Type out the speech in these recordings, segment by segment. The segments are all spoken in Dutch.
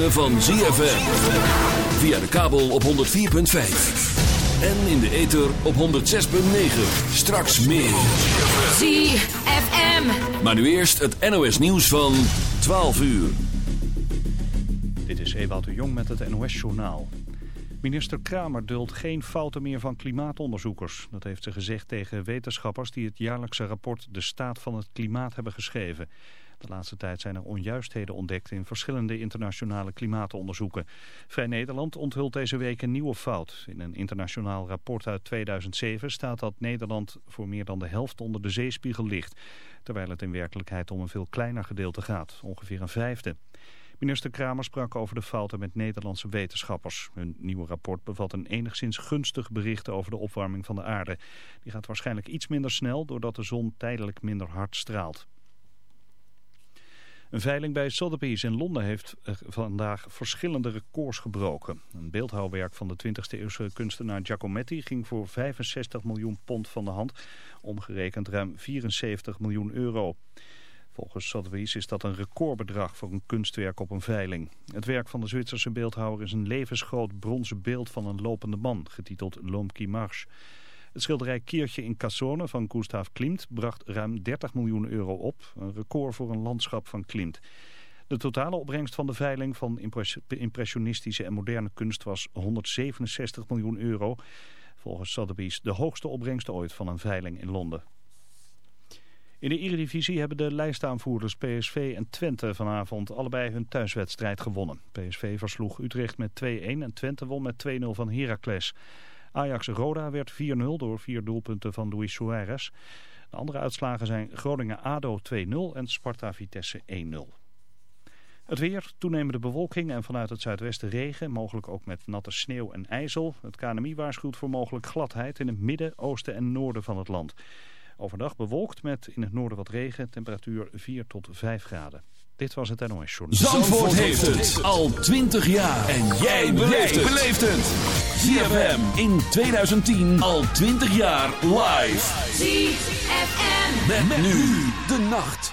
ritme van ZFM. Via de kabel op 104.5. En in de ether op 106.9. Straks meer. ZFM. Maar nu eerst het NOS nieuws van 12 uur. Dit is Ewout de Jong met het NOS-journaal. Minister Kramer duldt geen fouten meer van klimaatonderzoekers. Dat heeft ze gezegd tegen wetenschappers die het jaarlijkse rapport De Staat van het Klimaat hebben geschreven. De laatste tijd zijn er onjuistheden ontdekt in verschillende internationale klimaatonderzoeken. Vrij Nederland onthult deze week een nieuwe fout. In een internationaal rapport uit 2007 staat dat Nederland voor meer dan de helft onder de zeespiegel ligt. Terwijl het in werkelijkheid om een veel kleiner gedeelte gaat, ongeveer een vijfde. Minister Kramer sprak over de fouten met Nederlandse wetenschappers. Hun nieuwe rapport bevat een enigszins gunstig bericht over de opwarming van de aarde. Die gaat waarschijnlijk iets minder snel doordat de zon tijdelijk minder hard straalt. Een veiling bij Sotheby's in Londen heeft eh, vandaag verschillende records gebroken. Een beeldhouwwerk van de 20e eeuwse kunstenaar Giacometti ging voor 65 miljoen pond van de hand, omgerekend ruim 74 miljoen euro. Volgens Sotheby's is dat een recordbedrag voor een kunstwerk op een veiling. Het werk van de Zwitserse beeldhouwer is een levensgroot bronzen beeld van een lopende man, getiteld L'Homme qui marche. Het schilderij Kiertje in Cassone van Gustav Klimt bracht ruim 30 miljoen euro op. Een record voor een landschap van Klimt. De totale opbrengst van de veiling van impres- impressionistische en moderne kunst was 167 miljoen euro. Volgens Sotheby's de hoogste opbrengst ooit van een veiling in Londen. In de Eredivisie hebben de lijstaanvoerders PSV en Twente vanavond allebei hun thuiswedstrijd gewonnen. PSV versloeg Utrecht met 2-1 en Twente won met 2-0 van Heracles. Ajax-Roda werd 4-0 door vier doelpunten van Luis Suarez. De andere uitslagen zijn Groningen-ADO 2-0 en Sparta-Vitesse 1-0. Het weer, toenemende bewolking en vanuit het zuidwesten regen, mogelijk ook met natte sneeuw en ijzel. Het KNMI waarschuwt voor mogelijk gladheid in het midden, oosten en noorden van het land. Overdag bewolkt met in het noorden wat regen, temperatuur 4 tot 5 graden. Dit was het NOS Journal. Zandvoort heeft het al 20 jaar. En jij beleeft het. ZFM in 2010 al 20 jaar live. ZFM. Met, met nu de nacht.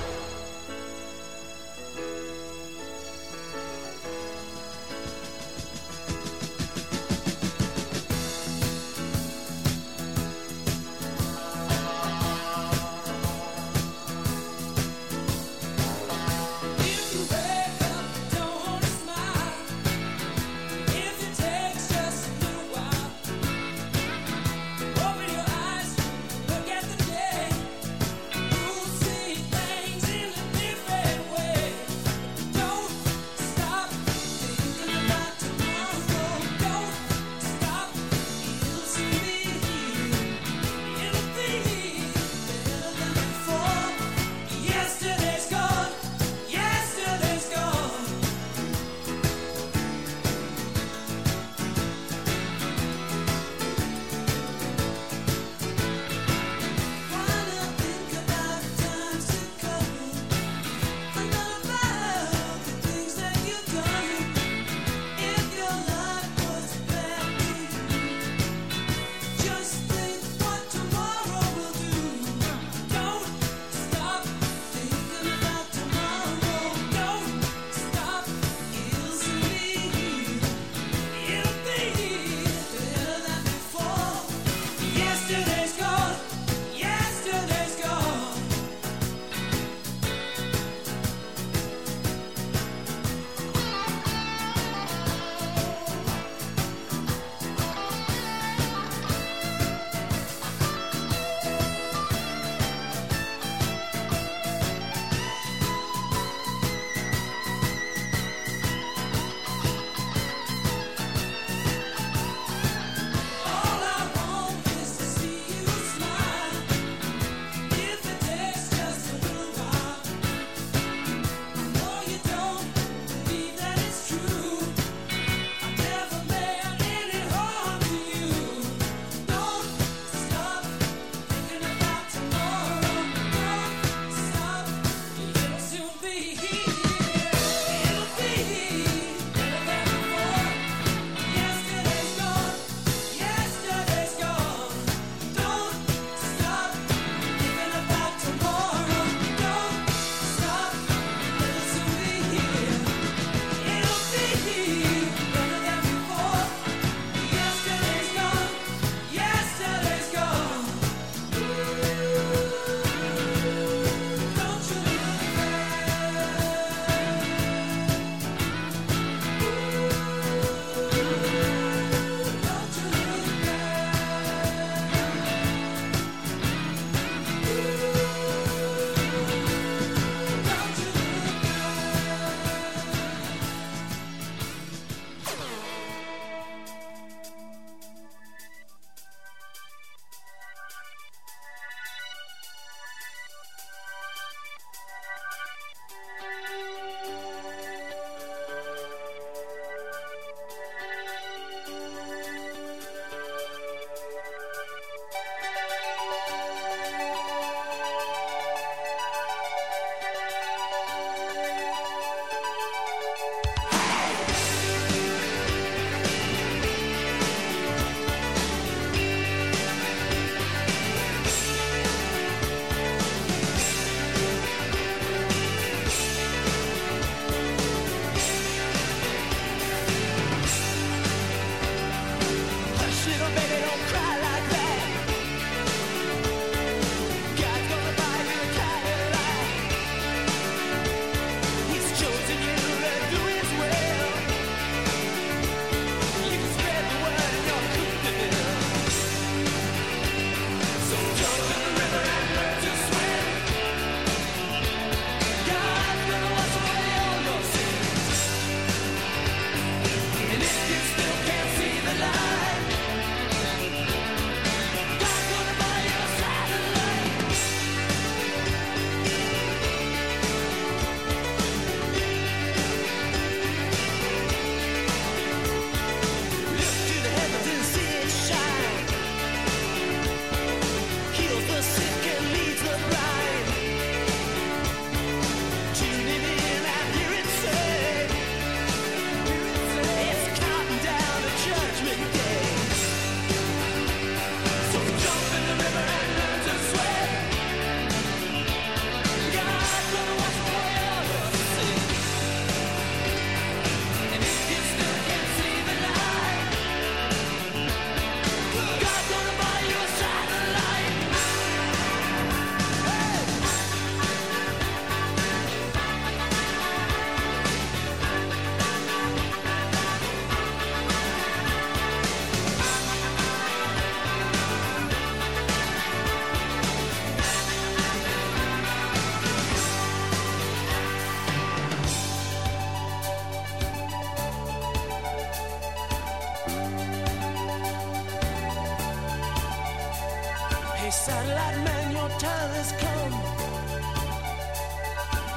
Satellite man, your time has come.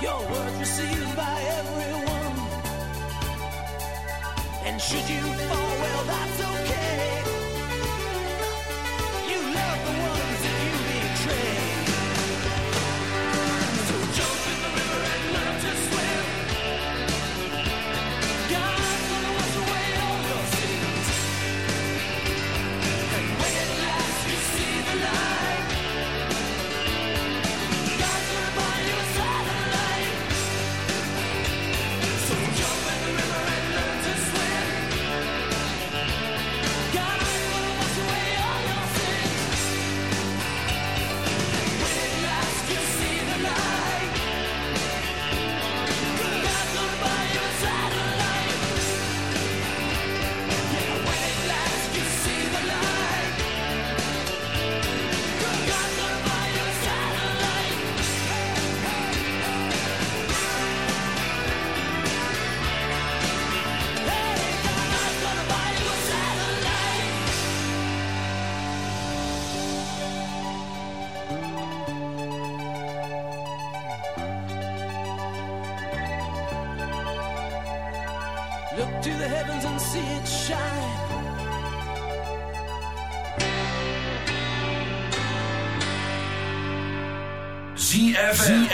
Your words received by everyone. And should you fall, well, that's okay.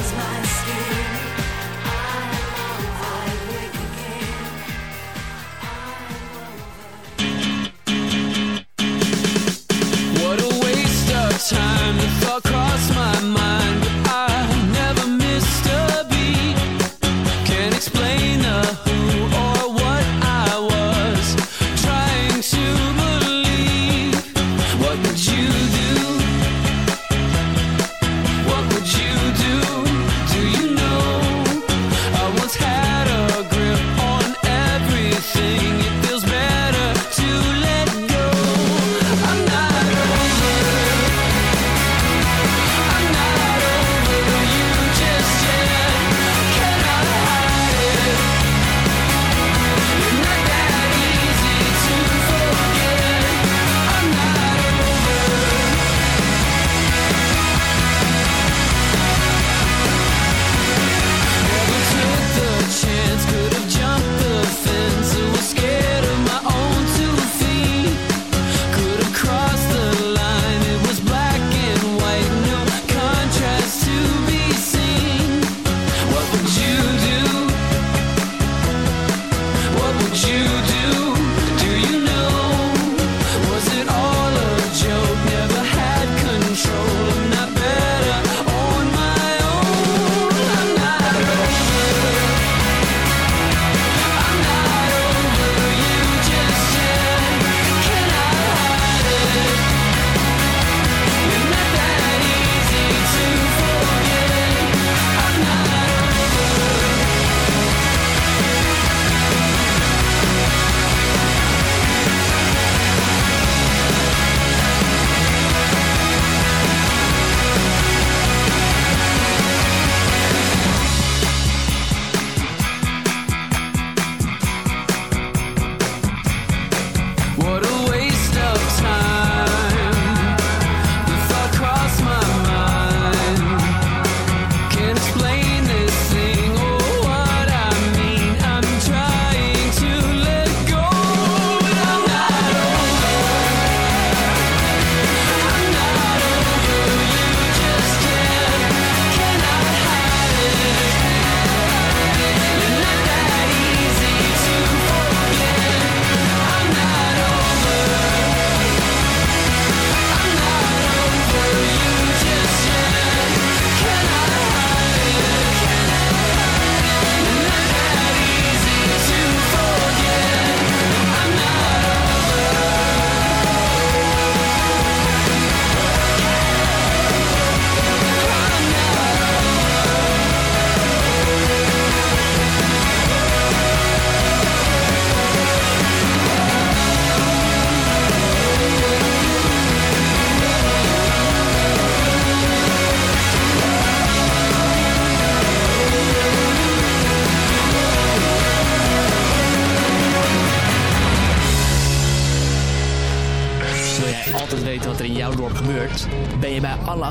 burns my skin.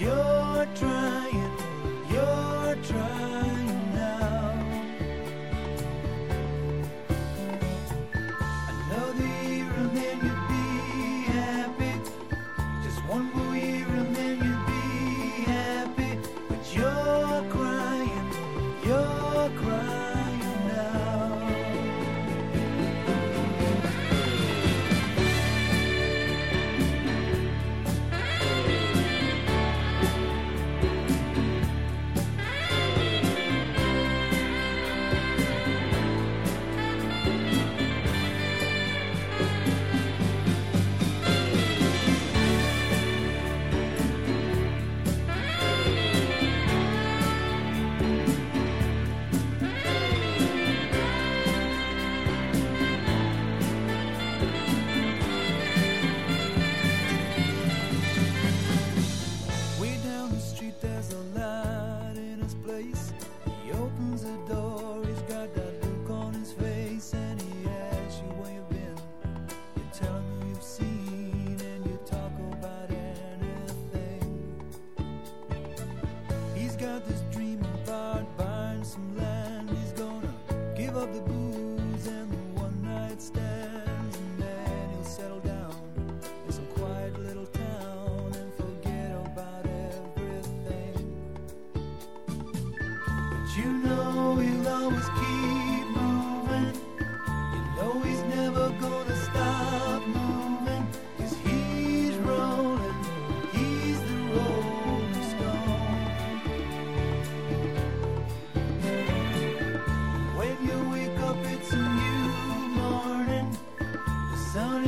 your truth.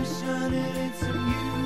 sun and it's a.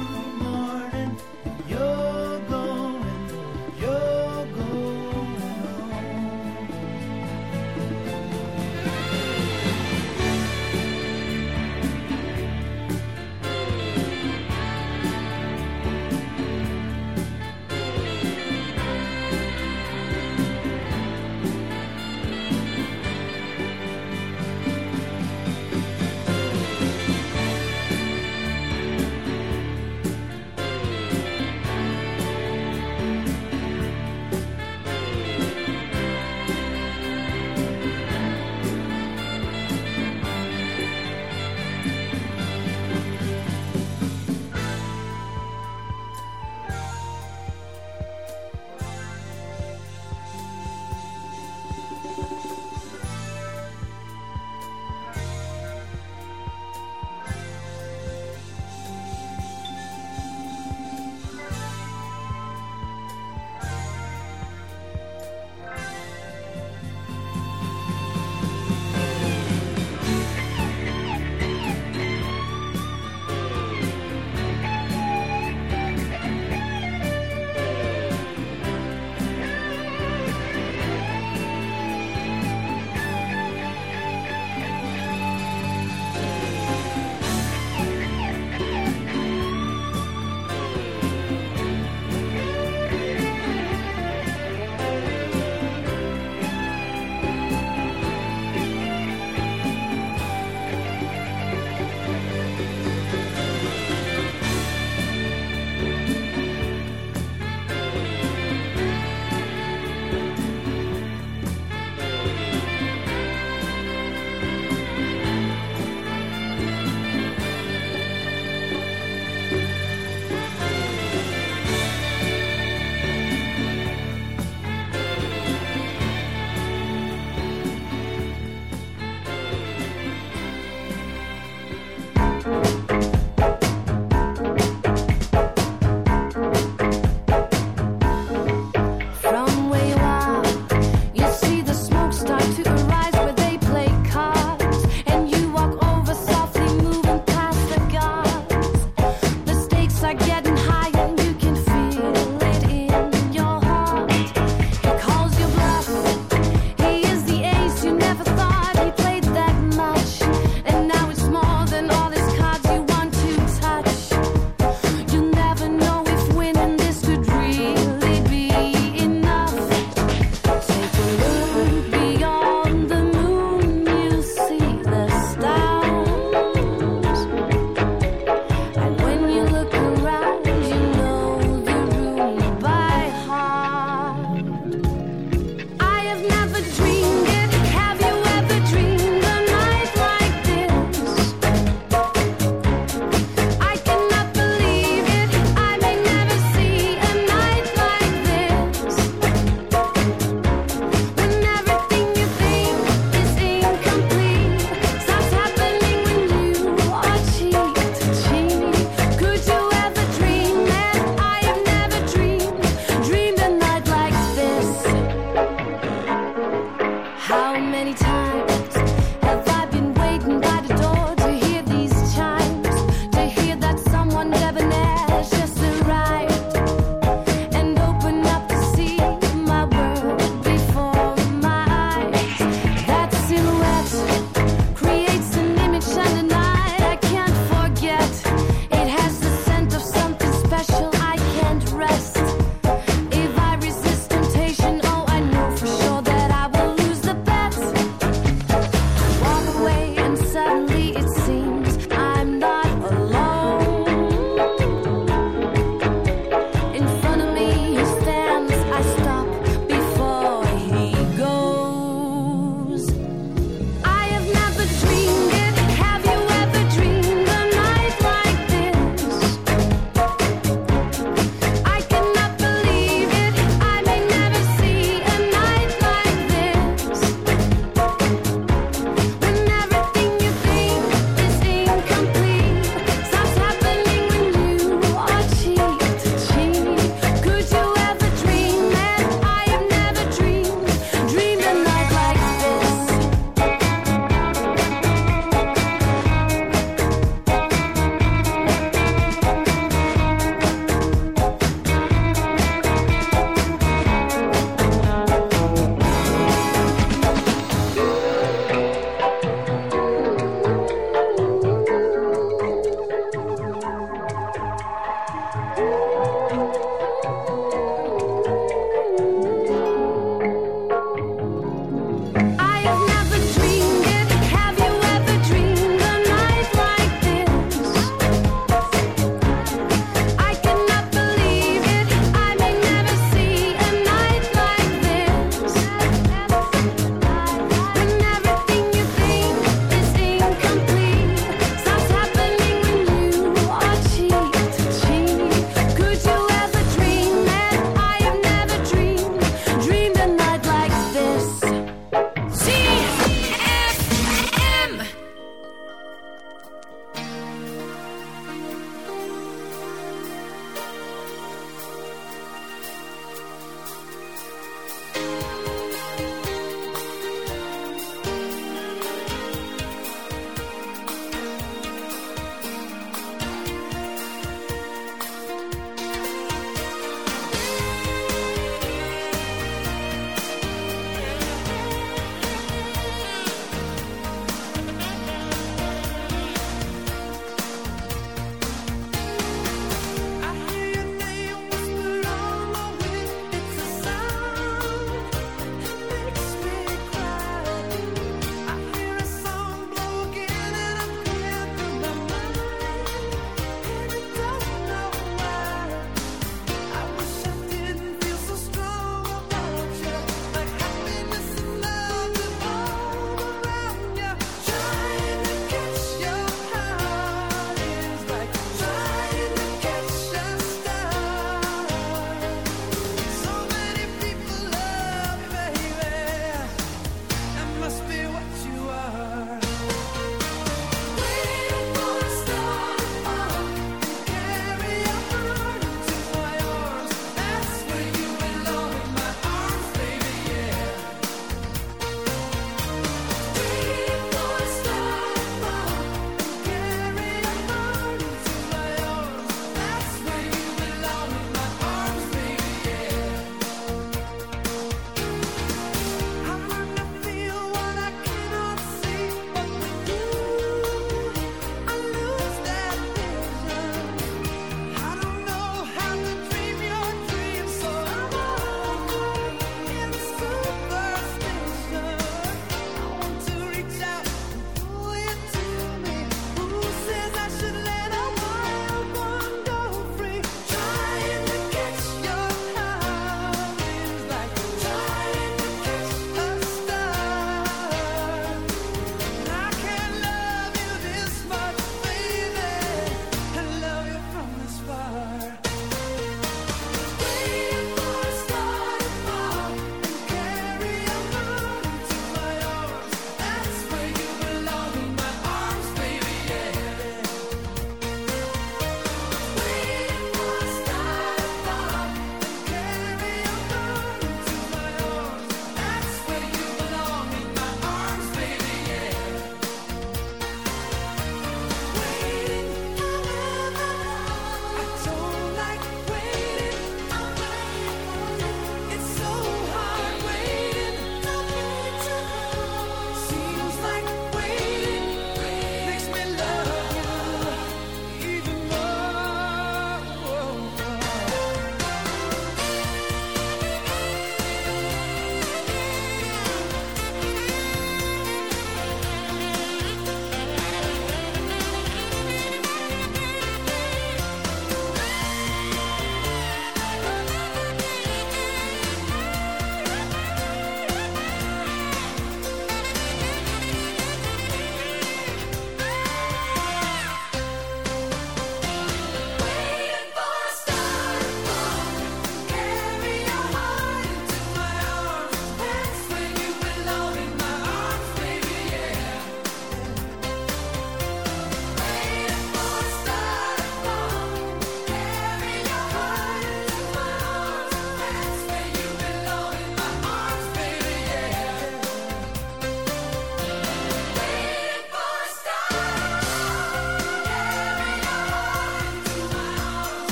times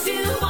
still